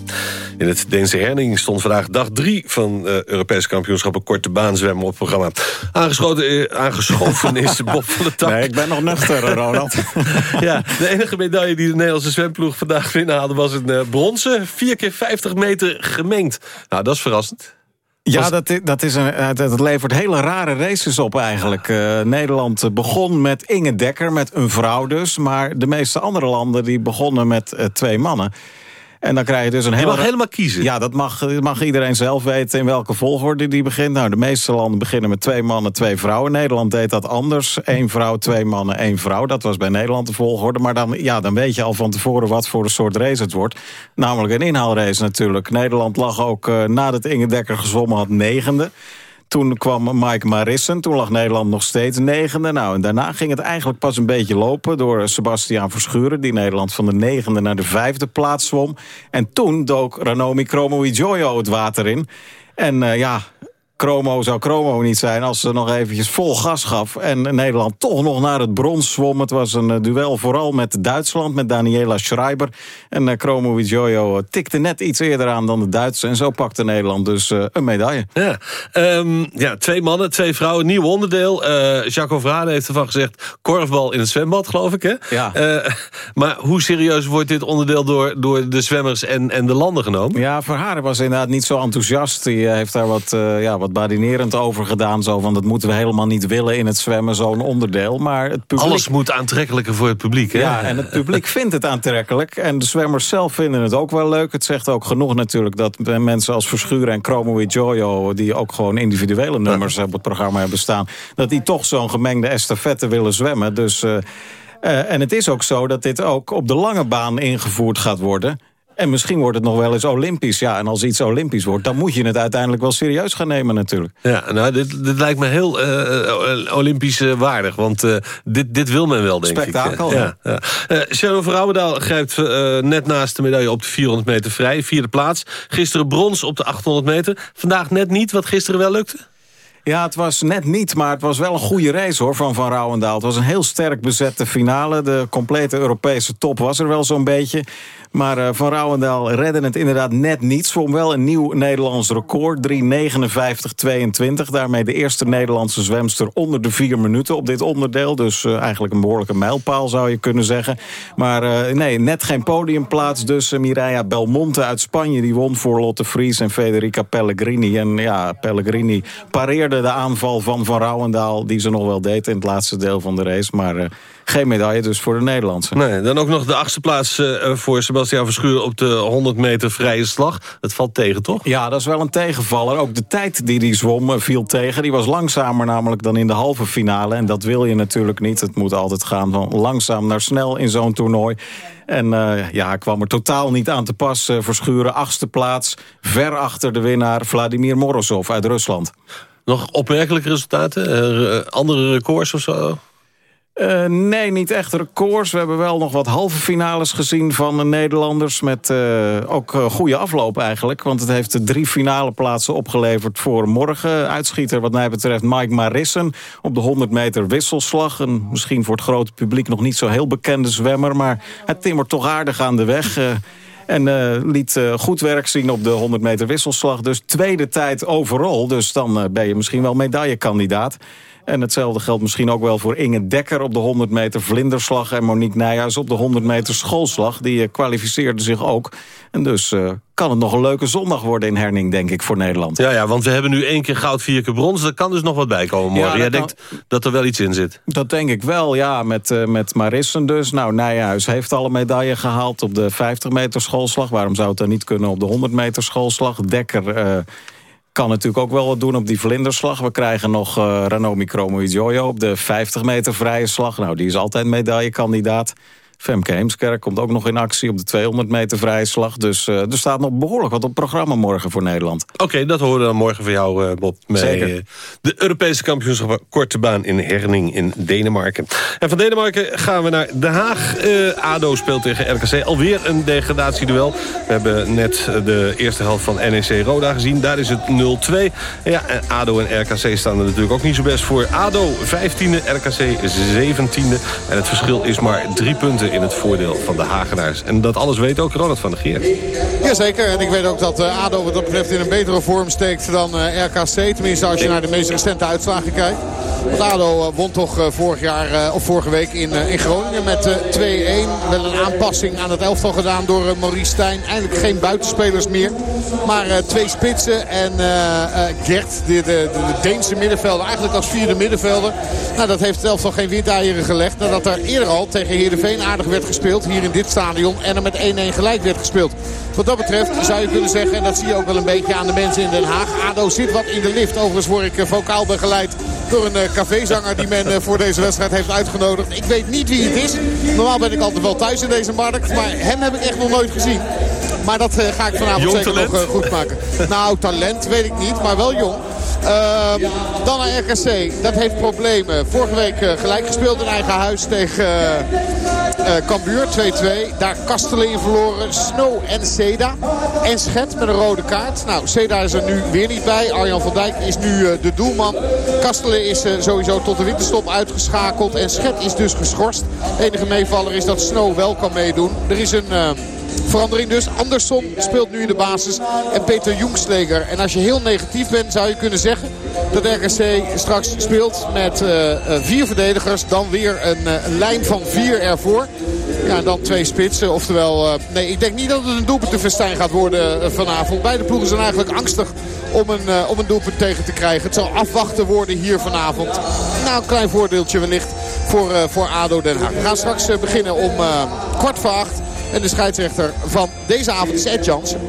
In het Deense Herning stond vandaag dag drie van uh, Europese kampioenschappen korte baan zwemmen op programma. Aangeschoten, uh, aangeschoven is Bob van der Tak. Nee, ik ben nog nuchter, Ronald. ja, de enige medaille die de Nederlandse zwemploeg vandaag binnenhaalde was een uh, bronzen. 4 keer 50 meter gemengd. Nou, dat is verrassend. Ja, dat, dat, is een, dat levert hele rare races op eigenlijk. Uh, Nederland begon met Inge Dekker, met een vrouw dus. Maar de meeste andere landen die begonnen met uh, twee mannen. En dan krijg je dus een hele... Je mag helemaal kiezen. Ja, dat mag, mag iedereen zelf weten in welke volgorde die begint. Nou, de meeste landen beginnen met twee mannen, twee vrouwen. Nederland deed dat anders. Eén vrouw, twee mannen, één vrouw. Dat was bij Nederland de volgorde. Maar dan, ja, dan weet je al van tevoren wat voor een soort race het wordt. Namelijk een inhaalrace natuurlijk. Nederland lag ook uh, nadat Inge Dekker gezwommen had negende. Toen kwam Mike Marissen. Toen lag Nederland nog steeds negende. Nou, en daarna ging het eigenlijk pas een beetje lopen... door Sebastiaan Verschuren, die Nederland van de negende... naar de vijfde plaats zwom. En toen dook Ranomi Kromowidjojo het water in. En uh, ja, Chromo zou Chromo niet zijn als ze nog eventjes vol gas gaf. En Nederland toch nog naar het brons zwom. Het was een duel vooral met Duitsland, met Daniela Schreiber. En uh, Chromo Jojo tikte net iets eerder aan dan de Duitsers. En zo pakte Nederland dus een medaille. Ja. Um, ja, twee mannen, twee vrouwen, nieuw onderdeel. Uh, Jacques Vrade heeft ervan gezegd... korfbal in het zwembad, geloof ik, hè? Ja. maar hoe serieus wordt dit onderdeel door, door de zwemmers en, en de landen genomen? Ja, Verharen was inderdaad niet zo enthousiast. Die heeft daar wat, ja, wat badinerend over gedaan. Zo van, dat moeten we helemaal niet willen in het zwemmen, zo'n onderdeel. Maar het publiek... Alles moet aantrekkelijker voor het publiek, hè? Ja, en het publiek vindt het aantrekkelijk. En de zwemmers zelf vinden het ook wel leuk. Het zegt ook genoeg natuurlijk dat mensen als Verschuren en Chromo Jojo... die ook gewoon individuele nummers op het programma hebben staan... dat die toch zo'n gemengde estafette willen zwemmen. Dus... Uh, uh, en het is ook zo dat dit ook op de lange baan ingevoerd gaat worden. En misschien wordt het nog wel eens olympisch. Ja, en als iets olympisch wordt, dan moet je het uiteindelijk wel serieus gaan nemen natuurlijk. Ja, nou, dit, dit lijkt me heel uh, olympisch uh, waardig. Want uh, dit, dit wil men wel, denk Spektakel, ik. Ja, ja. Sharon Vrouwendaal grijpt net naast de medaille op de 400 meter vrij. Vierde plaats. Gisteren brons op de 800 meter. Vandaag net niet, wat gisteren wel lukte. Ja, het was net niet, maar het was wel een goede race hoor, van Van Rouwendaal. Het was een heel sterk bezette finale. De complete Europese top was er wel zo'n beetje. Maar uh, Van Rouwendaal redde het inderdaad net niet. Zwom wel een nieuw Nederlands record, 3.59.22. Daarmee de eerste Nederlandse zwemster onder de vier minuten op dit onderdeel. Dus uh, eigenlijk een behoorlijke mijlpaal zou je kunnen zeggen. Maar uh, nee, net geen podiumplaats. Dus Mireia Belmonte uit Spanje, die won voor Lotte Vries en Federica Pellegrini. En ja, Pellegrini pareerde de aanval van Van Rouwendaal... die ze nog wel deed in het laatste deel van de race. Maar geen medaille dus voor de Nederlandse. Nee, dan ook nog de achtste plaats uh, voor Sebastian Verschuur op de 100 meter vrije slag. Dat valt tegen, toch? Ja, dat is wel een tegenvaller. Ook de tijd die hij zwom viel tegen. Die was langzamer namelijk dan in de halve finale. En dat wil je natuurlijk niet. Het moet altijd gaan van langzaam naar snel in zo'n toernooi. En uh, ja, kwam er totaal niet aan te pas. Verschuren achtste plaats, ver achter de winnaar Vladimir Morozov uit Rusland. Nog opmerkelijke resultaten? andere records of zo? Uh, nee, niet echt records. We hebben wel nog wat halve finales gezien van de Nederlanders... met ook goede afloop eigenlijk. Want het heeft de drie finale plaatsen opgeleverd voor morgen. Uitschieter wat mij betreft Mike Marissen op de 100 meter wisselslag. Een misschien voor het grote publiek nog niet zo heel bekende zwemmer... maar het timmert toch aardig aan de weg... En uh, liet uh, goed werk zien op de 100 meter wisselslag. Dus tweede tijd overal. Dus dan uh, ben je misschien wel medaillekandidaat. En hetzelfde geldt misschien ook wel voor Inge Dekker op de 100 meter vlinderslag... en Monique Nijhuis op de 100 meter schoolslag. Die kwalificeerden zich ook. En dus kan het nog een leuke zondag worden in Herning, denk ik, voor Nederland. Ja, ja want we hebben nu één keer goud, vier keer brons. Er kan dus nog wat bij komen morgen. Ja, Jij kan... denkt dat er wel iets in zit? Dat denk ik wel, ja. Met, uh, met Marissen dus. Nou, Nijhuis heeft al een medaille gehaald op de 50 meter schoolslag. Waarom zou het dan niet kunnen op de 100 meter schoolslag? Dekker... Uh, kan natuurlijk ook wel wat doen op die vlinderslag. We krijgen nog uh, Ranomi Kromowidjojo op de 50 meter vrije slag. Nou, die is altijd medaillekandidaat. Femke Heemskerk komt ook nog in actie op de 200 meter vrije slag. Dus uh, er staat nog behoorlijk wat op programma morgen voor Nederland. Oké, okay, dat horen we dan morgen van jou, uh, Bob. Met Zeker. de Europese kampioenschap korte baan in Herning in Denemarken. En van Denemarken gaan we naar Den Haag. ADO speelt tegen RKC. Alweer een degradatieduel. We hebben net de eerste helft van NEC Roda gezien. Daar is het 0-2. Ja, en ADO en RKC staan er natuurlijk ook niet zo best voor. ADO 15e, RKC 17e. En het verschil is maar drie punten in het voordeel van de Hagenaars. En dat alles weet ook Ronald van der Geer. Jazeker, en ik weet ook dat uh, ADO wat dat betreft in een betere vorm steekt dan uh, RKC. Tenminste als je naar de meest recente uitslagen kijkt. Want ADO uh, won toch vorig jaar, of vorige week in, in Groningen met 2-1. Wel een aanpassing aan het elftal gedaan door Maurice Stijn. Eindelijk geen buitenspelers meer. Maar twee spitsen en Gert, de, de, de, Deense middenvelder. Eigenlijk als vierde middenvelder. Nou, dat heeft het elftal geen windeieren gelegd. Nadat er eerder al tegen Heerenveen aardig werd gespeeld. Hier in dit stadion. En er met 1-1 gelijk werd gespeeld. Wat dat betreft zou je kunnen zeggen, en dat zie je ook wel een beetje aan de mensen in Den Haag. ADO zit wat in de lift. Overigens word ik vocaal begeleid door een cafézanger die men voor deze wedstrijd heeft uitgenodigd. Ik weet niet wie het is. Normaal ben ik altijd wel thuis in deze markt. Maar hem heb ik echt nog nooit gezien. Maar dat ga ik vanavond jong zeker talent? nog goed maken. Nou, talent weet ik niet, maar wel jong. Uh, dan naar RKC. Dat heeft problemen. Vorige week gelijk gespeeld in eigen huis tegen uh, Cambuur. 2-2. Daar Kastelen in verloren. Snow en Seda. En Schet met een rode kaart. Nou, Seda is er nu weer niet bij. Arjan van Dijk is nu de doelman. Kastelen is sowieso tot de winterstop uitgeschakeld. En Schet is dus geschorst. De enige meevaller is dat Snow wel kan meedoen. Er is een... Verandering dus. Andersson speelt nu in de basis. En Peter Jongsleger. En als je heel negatief bent zou je kunnen zeggen dat RKC straks speelt met uh, vier verdedigers. Dan weer een, uh, een, lijn van vier ervoor. Ja, en dan twee spitsen. Oftewel, nee, ik denk niet dat het een doelpuntenfestijn gaat worden vanavond. Beide ploegen zijn eigenlijk angstig om een, om een doelpunt tegen te krijgen. Het zal afwachten worden hier vanavond. Nou, een klein voordeeltje wellicht voor, voor ADO Den Haag. We gaan straks beginnen om kwart voor acht. En de scheidsrechter van deze avond is Ed Jansen.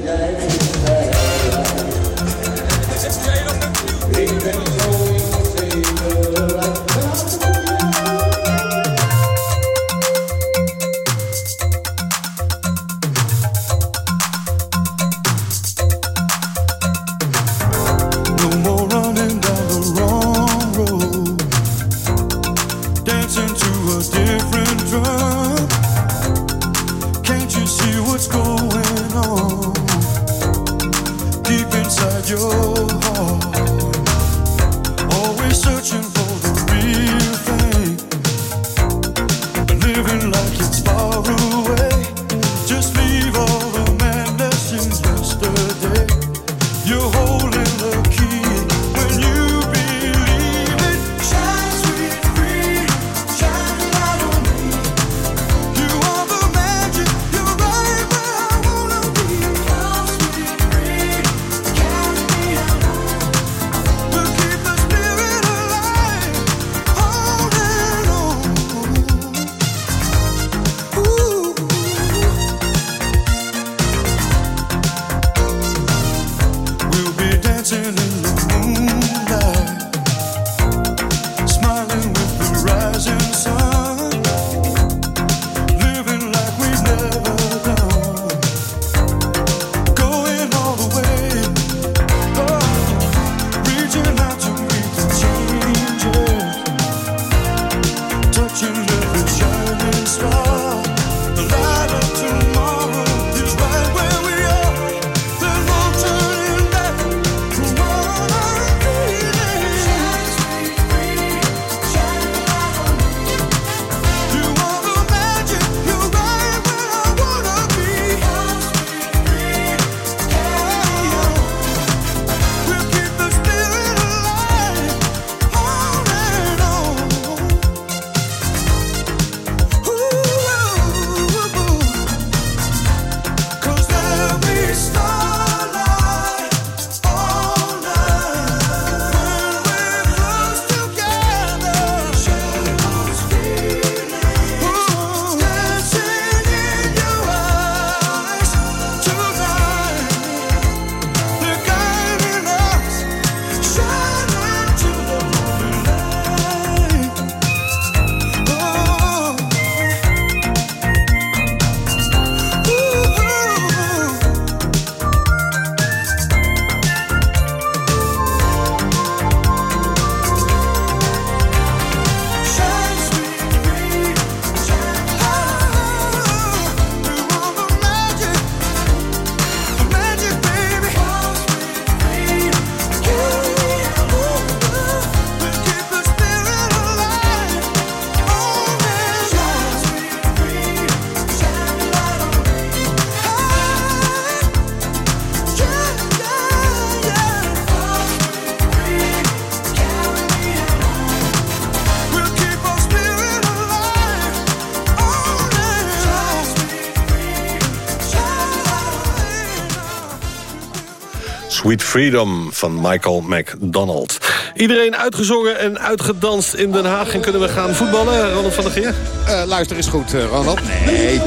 Freedom van Michael McDonald. Iedereen uitgezongen en uitgedanst in Den Haag. En kunnen we gaan voetballen, Ronald van der Geer? Uh, luister eens goed, uh, Ronald. Nee,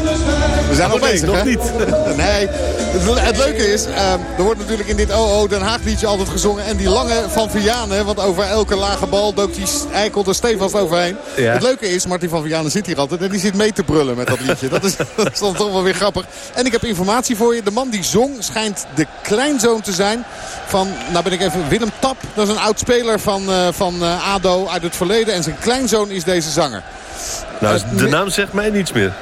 we zijn nog nee, bezig, nog hè? niet. nee, het, het, leuke is, uh, er wordt natuurlijk in dit OO Den Haag liedje altijd gezongen. En die lange van Vianen, want over elke lage bal dook die eikel er stevast overheen. Ja. Het leuke is, Martin van Vianen zit hier altijd en die zit mee te brullen met dat liedje. dat, is, dat is dan toch wel weer grappig. En ik heb informatie voor je. De man die zong schijnt de kleinzoon te zijn van, nou ben ik even, Willem Tap. Dat is een oud speler van, uh, van uh, ADO uit het verleden. En zijn kleinzoon is deze zanger. Nou, de naam zegt mij niets meer.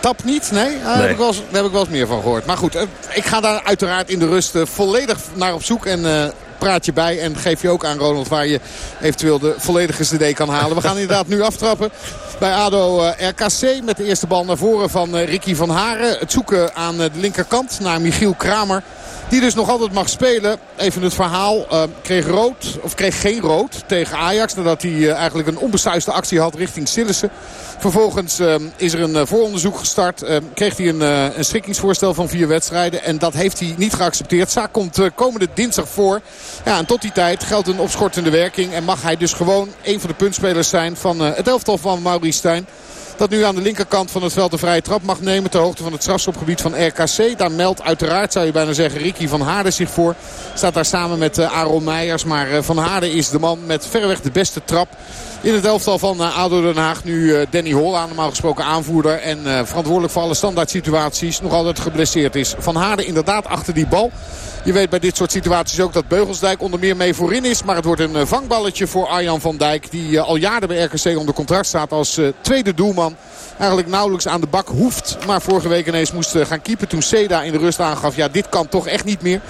Tap niet? Nee? Uh, nee. Heb ik wel eens, daar heb ik wel eens meer van gehoord. Maar goed, ik ga daar uiteraard in de rust volledig naar op zoek. En uh, praat je bij en geef je ook aan Ronald waar je eventueel de volledige cd kan halen. We gaan inderdaad nu aftrappen bij ADO RKC met de eerste bal naar voren van Ricky van Haren. Het zoeken aan de linkerkant naar Michiel Kramer. Die dus nog altijd mag spelen. Even het verhaal. Uh, kreeg rood, of kreeg geen rood tegen Ajax. Nadat hij uh, eigenlijk een onbesuisde actie had richting Sillissen. Vervolgens uh, is er een vooronderzoek gestart. Kreeg hij een, een schikkingsvoorstel van vier wedstrijden. En dat heeft hij niet geaccepteerd. Zaak komt komende dinsdag voor. Ja, en tot die tijd geldt een opschortende werking. En mag hij dus gewoon een van de puntspelers zijn van het elftal van Maurice Stijn. Dat nu aan de linkerkant van het veld de vrije trap mag nemen. Ter hoogte van het strafschopgebied van RKC. Daar meldt uiteraard, zou je bijna zeggen, Ricky van Haarden zich voor. Staat daar samen met uh, Aaron Meijers. Maar uh, Van Haarden is de man met verreweg de beste trap. In het elftal van uh, ADO Den Haag nu uh, Danny Holland, normaal gesproken aanvoerder. En uh, verantwoordelijk voor alle standaard situaties. Nog altijd geblesseerd is. Van Haarden inderdaad achter die bal. Je weet bij dit soort situaties ook dat Beugelsdijk onder meer mee voorin is. Maar het wordt een vangballetje voor Arjan van Dijk. Die al jaren bij RKC onder contract staat als tweede doelman. Eigenlijk nauwelijks aan de bak hoeft. Maar vorige week ineens moest gaan keepen toen Seda in de rust aangaf. Ja, dit kan toch echt niet meer.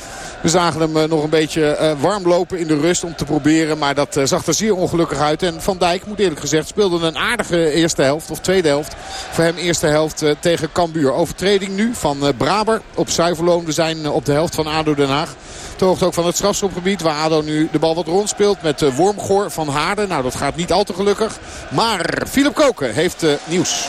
We zagen hem uh, nog een beetje uh, warm lopen in de rust om te proberen. Maar dat zag er zeer ongelukkig uit. En Van Dijk, moet eerlijk gezegd, speelde een aardige eerste helft. Of tweede helft. Voor hem eerste helft tegen Cambuur. Overtreding nu van Braber op Zuiverloon. We zijn op de helft van ADO Den Haag. Hoogte ook van het strafschopgebied. Waar ADO nu de bal wat rond speelt met Wormgoor van Haarden. Nou, dat gaat niet al te gelukkig. Maar Philip Koken heeft nieuws.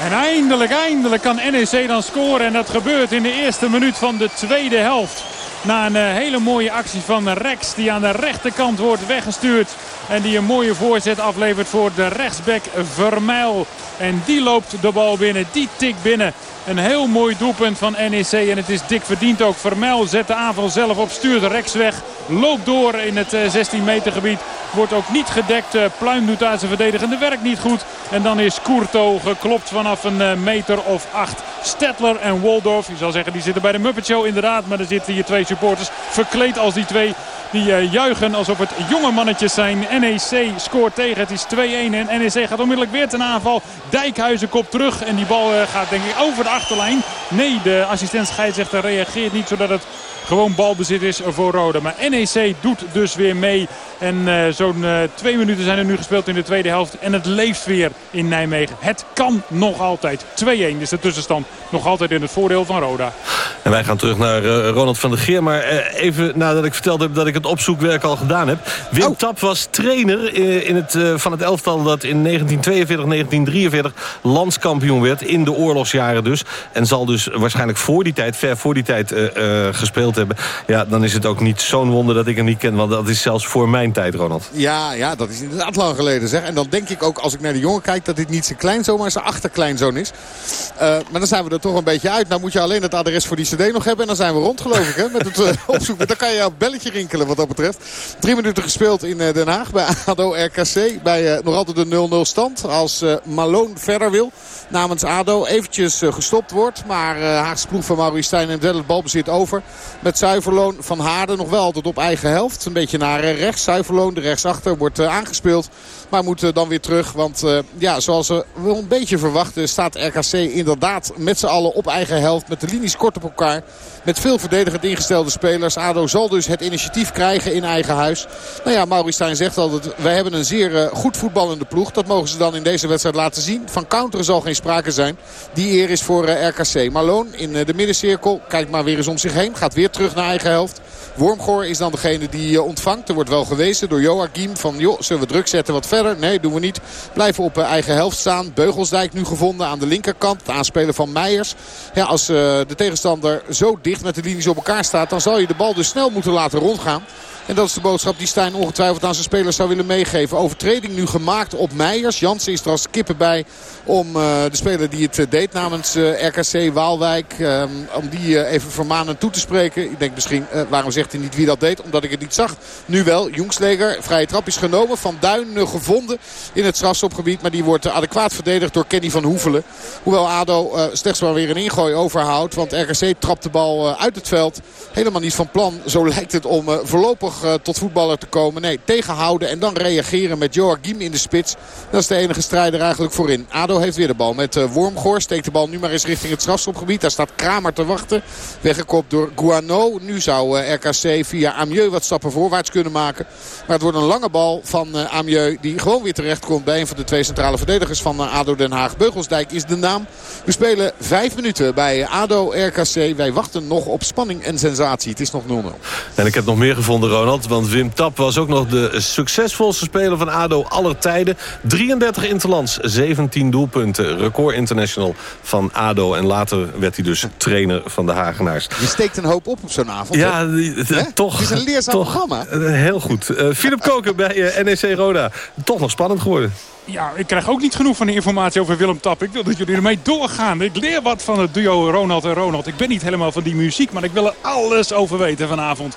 En eindelijk, eindelijk kan NEC dan scoren. En dat gebeurt in de eerste minuut van de tweede helft. Na een uh, hele mooie actie van Rex die aan de rechterkant wordt weggestuurd. En die een mooie voorzet aflevert voor de rechtsback Vermeil. En die loopt de bal binnen, die tikt binnen. Een heel mooi doelpunt van NEC en het is dik verdiend ook. Vermeil zet de aanval zelf op, stuurt Rex weg. Loopt door in het 16 meter gebied. Wordt ook niet gedekt. Pluim doet daar zijn verdedigende werk niet goed. En dan is Courto geklopt vanaf een meter of acht. Stettler en Waldorf, je zal zeggen die zitten bij de Muppet Show inderdaad. Maar er zitten hier twee supporters verkleed als die twee. Die juichen alsof het jonge mannetjes zijn. NEC scoort tegen. Het is 2-1 en NEC gaat onmiddellijk weer ten aanval. Dijkhuizen kopt terug en die bal gaat denk ik over de achterlijn. Nee, de assistent scheidsrechter reageert niet zodat het gewoon balbezit is voor Rode. Maar NEC doet dus weer mee. En uh, zo'n uh, twee minuten zijn er nu gespeeld in de tweede helft. En het leeft weer in Nijmegen. Het kan nog altijd. 2-1 is de tussenstand. Nog altijd in het voordeel van Roda. En wij gaan terug naar uh, Ronald van der Geer. Maar even nadat ik verteld heb dat ik het opzoekwerk al gedaan heb. Wim oh. Tap was trainer in het, van het elftal dat in 1942, 1943 landskampioen werd. In de oorlogsjaren dus. En zal dus waarschijnlijk voor die tijd, ver voor die tijd gespeeld hebben. Ja, dan is het ook niet zo'n wonder dat ik hem niet ken. Want dat is zelfs voor mijn tijd, Ronald. Ja, ja, dat is inderdaad lang geleden zeg. En dan denk ik ook, als ik naar de jongen kijk... dat dit niet zijn kleinzoon, maar zijn achterkleinzoon is. Uh, maar dan zijn we er toch een beetje uit. Nou moet je alleen het adres voor die cd nog hebben. En dan zijn we rond, geloof ik, hè, met het uh, opzoeken. Dan kan je een belletje rinkelen wat dat betreft. Drie minuten gespeeld in uh, Den Haag bij ADO RKC. Bij nog altijd de 0-0 stand. Als Malone verder wil namens ADO eventjes gestopt wordt. Maar Haagse ploeg van Maurice Stijn neemt wel het balbezit over. Met Zuiverloon van Haarden nog wel altijd op eigen helft. Een beetje naar rechts. Zuiverloon de rechtsachter wordt aangespeeld. Maar moet dan weer terug. Want ja, zoals we wel een beetje verwachten staat RKC inderdaad met z'n allen op eigen helft. Met de linies kort op elkaar. Met veel verdedigend ingestelde spelers. ADO zal dus het initiatief krijgen in eigen huis. Nou ja, Maurice Stijn zegt altijd, wij hebben een zeer goed voetballende ploeg. Dat mogen ze dan in deze wedstrijd laten zien. Van counteren zal geen sprake zijn. Die eer is voor eh, RKC. Malone in eh, de middencirkel. Kijkt maar weer eens om zich heen. Gaat weer terug naar eigen helft. Wormgoor is dan degene die eh, ontvangt. Er wordt wel gewezen door Joachim van... joh, zullen we druk zetten wat verder? Nee, doen we niet. Blijven op eigen helft staan. Beugelsdijk nu gevonden aan de linkerkant. Het aanspelen van Meijers. Ja, als de tegenstander zo dicht met de linies op elkaar staat... dan zal je de bal dus snel moeten laten rondgaan. En dat is de boodschap die Stijn ongetwijfeld aan zijn spelers zou willen meegeven. Overtreding nu gemaakt op Meijers. Jansen is er als kippen bij om uh, de speler die het uh, deed namens uh, RKC Waalwijk. om die even vermanend toe te spreken. Ik denk misschien, waarom zegt hij niet wie dat deed? Omdat ik het niet zag. Nu wel, Jongsleger. Vrije trap is genomen. Van Duin gevonden in het strafschopgebied. Maar die wordt adequaat verdedigd door Kenny van Hoevelen. Hoewel ADO slechts maar weer een ingooi overhoudt. Want RKC trapt de bal uit het veld. Helemaal niet van plan, zo lijkt het, om voorlopig tot voetballer te komen. Nee, tegenhouden en dan reageren met Joachim in de spits. Dat is de enige strijder eigenlijk voorin. ADO heeft weer de bal met uh, Wormgoor. Steekt de bal nu maar eens richting het strafschopgebied. Daar staat Kramer te wachten. Weggekopt door Guano. Nu zou uh, RKC via Amieux wat stappen voorwaarts kunnen maken. Maar het wordt een lange bal van Amieux. Die gewoon weer terecht komt bij een van de twee centrale verdedigers van ADO Den Haag. Beugelsdijk is de naam. We spelen vijf minuten bij ADO RKC. Wij wachten nog op spanning en sensatie. Het is nog 0-0. En ik heb nog meer gevonden, Ronald. Want Wim Tap was ook nog de succesvolste speler van ADO aller tijden. 33 interlands, 17 doelpunten. Record international van ADO. En later werd hij dus trainer van de Hagenaars. Je steekt een hoop op op zo'n avond. Ja, toch. Het is een leerzaam toch, programma. Heel goed. Uh, Philip Koken bij uh, NEC Roda. Toch nog spannend geworden. Ja, ik krijg ook niet genoeg van de informatie over Willem Tap. Ik wil dat jullie ermee doorgaan. Ik leer wat van het duo Ronald en Ronald. Ik ben niet helemaal van die muziek, maar ik wil er alles over weten vanavond.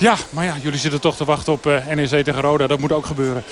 Ja, maar ja, jullie zitten toch te wachten op uh, NEC tegen Roda. Dat moet ook gebeuren.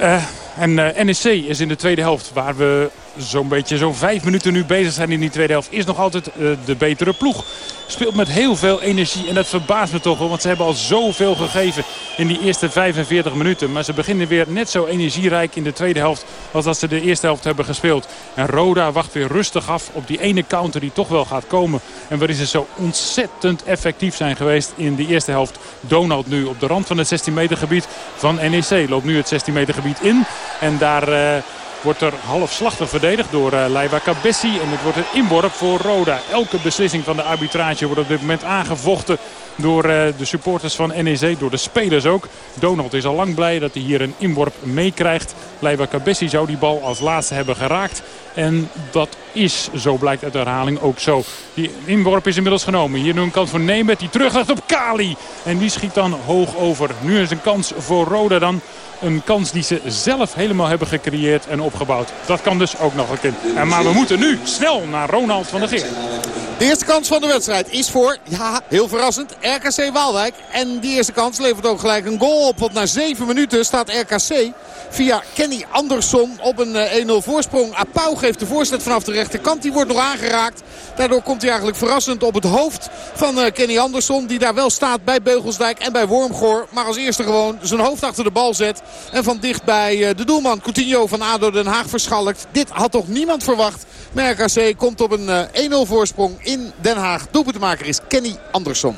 Uh, en uh, NEC is in de tweede helft, waar we zo'n beetje zo'n vijf minuten nu bezig zijn in die tweede helft... is nog altijd uh, de betere ploeg. Speelt met heel veel energie en dat verbaast me toch wel. Want ze hebben al zoveel gegeven in die eerste 45 minuten. Maar ze beginnen weer net zo energierijk in de tweede helft... als dat ze de eerste helft hebben gespeeld. En Roda wacht weer rustig af op die ene counter die toch wel gaat komen. En waarin ze zo ontzettend effectief zijn geweest in de eerste helft. Donald nu op de rand van het 16 meter gebied van NEC. Loopt nu het 16 meter gebied in. En daar... Uh, wordt er halfslachtig verdedigd door uh, Leiva Cabessi. En het wordt een inworp voor Roda. Elke beslissing van de arbitrage wordt op dit moment aangevochten door uh, de supporters van NEC. Door de spelers ook. Donald is al lang blij dat hij hier een inworp meekrijgt. Leiva Cabessi zou die bal als laatste hebben geraakt. En dat is, zo blijkt uit de herhaling, ook zo. Die inworp is inmiddels genomen. Hier nu een kans voor Nemet die teruglegt op Kali. En die schiet dan hoog over. Nu is een kans voor Roda dan. Een kans die ze zelf helemaal hebben gecreëerd en opgebouwd. Dat kan dus ook nog een keer. Maar we moeten nu snel naar Ronald van der Geer. De eerste kans van de wedstrijd is voor, ja, heel verrassend, RKC Waalwijk. En die eerste kans levert ook gelijk een goal op. Want na zeven minuten staat RKC via Kenny Andersson op een 1-0 voorsprong. Apau geeft de voorzet vanaf de rechterkant. Die wordt nog aangeraakt. Daardoor komt hij eigenlijk verrassend op het hoofd van Kenny Andersson. Die daar wel staat bij Beugelsdijk en bij Wormgoor. Maar als eerste gewoon zijn hoofd achter de bal zet. En van dichtbij de doelman Coutinho van ADO Den Haag verschalkt. Dit had toch niemand verwacht. Maar RKC komt op een 1-0 voorsprong in Den Haag. Doelpuntenmaker is Kenny Andersson.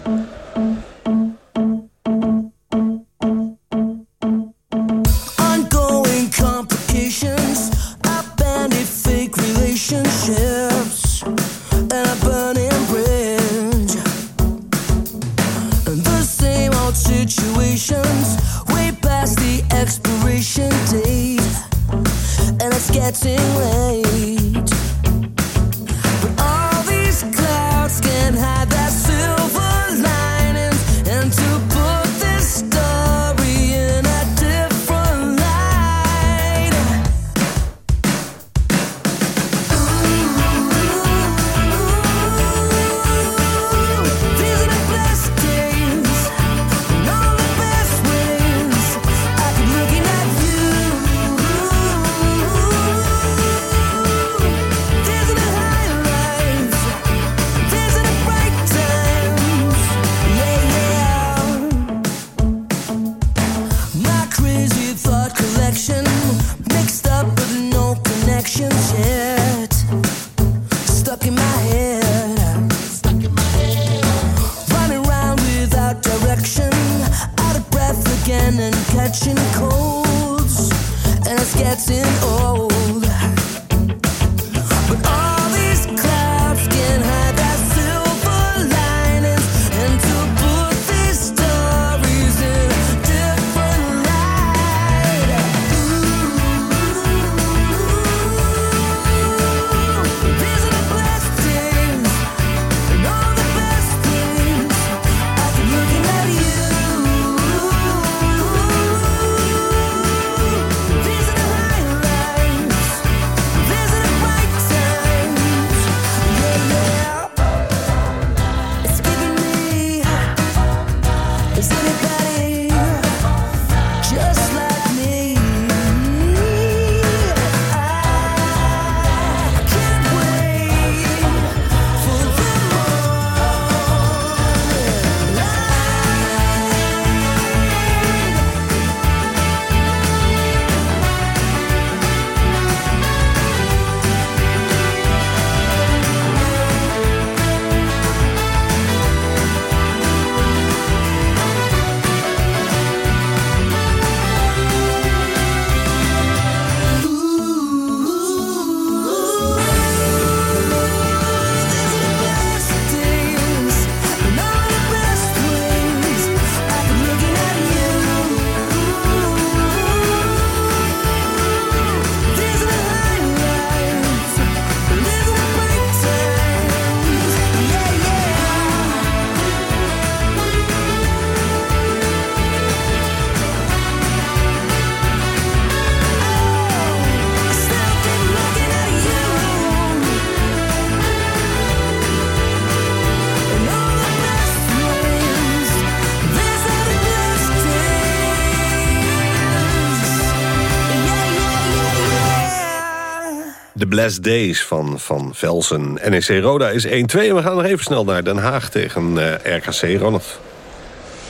Days van Van Velsen. NEC Roda is 1-2 en we gaan nog even snel naar Den Haag tegen uh, RKC. Ronald.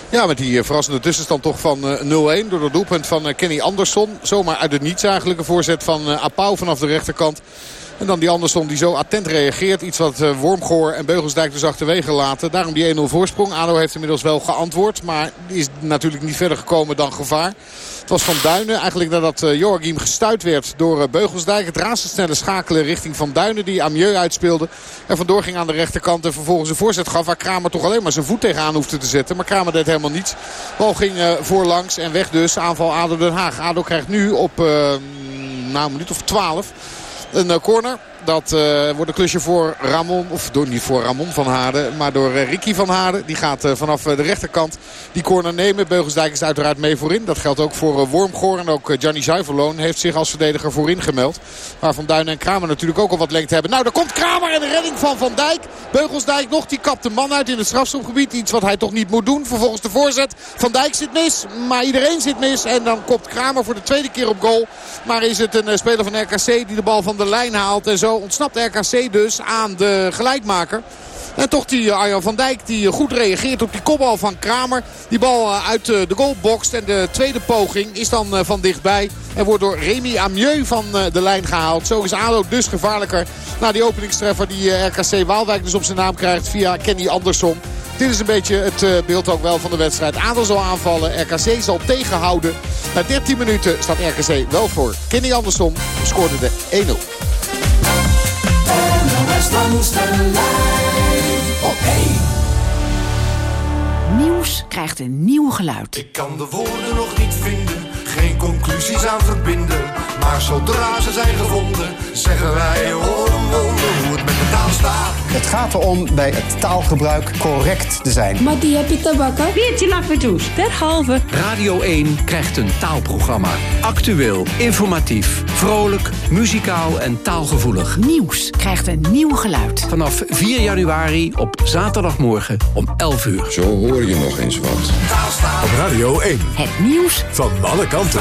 Ja, met die verrassende tussenstand toch van 0-1. Door het doelpunt van Kenny Andersson. Zomaar uit het niets eigenlijk. Een voorzet van Apau vanaf de rechterkant. En dan die Andersson die zo attent reageert. Iets wat uh, Wormgoor en Beugelsdijk dus achterwege laten. Daarom die 1-0 voorsprong. ADO heeft inmiddels wel geantwoord. Maar is natuurlijk niet verder gekomen dan gevaar. Het was Van Duinen. Eigenlijk nadat uh, Joachim gestuurd werd door uh, Beugelsdijk. Het razendsnelle schakelen richting Van Duinen. Die Amieux uitspeelde. En vandoor ging aan de rechterkant. En vervolgens een voorzet gaf. Waar Kramer toch alleen maar zijn voet tegenaan hoefde te zetten. Maar Kramer deed helemaal niets. Bal ging voorlangs en weg dus. Aanval ADO Den Haag. ADO krijgt nu op nou, een minuut of 12 een corner. Dat uh, wordt een klusje voor Ramon. Of door, niet voor Ramon van Haarden. Maar door uh, Ricky van Haarden. Die gaat uh, vanaf de rechterkant die corner nemen. Beugelsdijk is uiteraard mee voorin. Dat geldt ook voor Wormgoor. En ook Gianni Zuiverloon heeft zich als verdediger voorin gemeld. Waar Van Duinen en Kramer natuurlijk ook al wat lengte hebben. Nou, daar komt Kramer en de redding van Van Dijk. Beugelsdijk nog. Die kapt de man uit in het strafschopgebied. Iets wat hij toch niet moet doen. Vervolgens de voorzet. Van Dijk zit mis. Maar iedereen zit mis. En dan komt Kramer voor de tweede keer op goal. Maar is het een speler van RKC die de bal van de lijn haalt. En zo ontsnapt RKC dus aan de gelijkmaker. En toch die eh, Arjan van Dijk die eh, goed reageert op die kopbal van Kramer. Die bal eh, uit de goal bokst. En de tweede poging is dan van dichtbij. En wordt door Remy Amieux van de lijn gehaald. Zo is ADO dus gevaarlijker. Na die openingstreffer die RKC Waalwijk dus op zijn naam krijgt via Kenny Andersson. Dit is een beetje het beeld ook wel van de wedstrijd. ADO zal aanvallen. RKC zal tegenhouden. Na 13 minuten staat RKC wel voor. Kenny Andersson scoorde de 1-0. Langs de lijn op 1. Nieuws krijgt een nieuw geluid. Ik kan de woorden nog niet vinden, geen conclusies aan verbinden. Maar zodra ze zijn gevonden, zeggen wij een wonder hoe het met de taal staat. Het gaat erom bij het taalgebruik correct te zijn. Maar die heb je tabakken? Weertje lappertoes, derhalve. Radio 1 krijgt een taalprogramma. Actueel, informatief, vrolijk, muzikaal en taalgevoelig. Nieuws krijgt een nieuw geluid. Vanaf 4 januari op zaterdagmorgen om 11 uur. Zo hoor je nog eens wat. Op Radio 1. Het nieuws van alle kanten.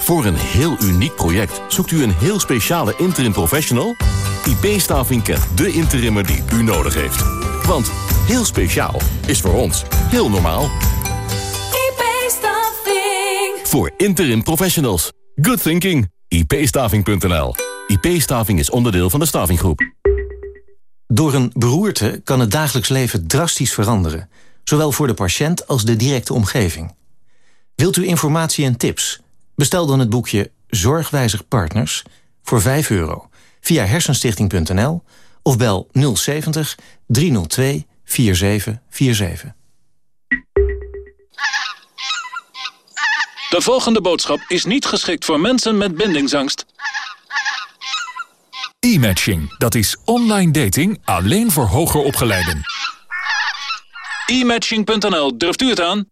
Voor een heel uniek project zoekt u een heel speciale interim professional? IP-staving kent de interimmer die u nodig heeft. Want heel speciaal is voor ons heel normaal. IP-staving. Voor interim professionals. Good thinking. ipstaving.nl IP-staving is onderdeel van de stavinggroep. Door een beroerte kan het dagelijks leven drastisch veranderen. Zowel voor de patiënt als de directe omgeving. Wilt u informatie en tips? Bestel dan het boekje Zorgwijzig Partners voor 5 euro via hersenstichting.nl of bel 070 302 4747. De volgende boodschap is niet geschikt voor mensen met bindingsangst. E-matching, dat is online dating alleen voor hoger opgeleiden. E-matching.nl, durft u het aan?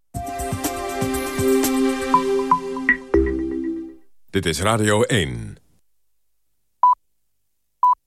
Dit is Radio 1.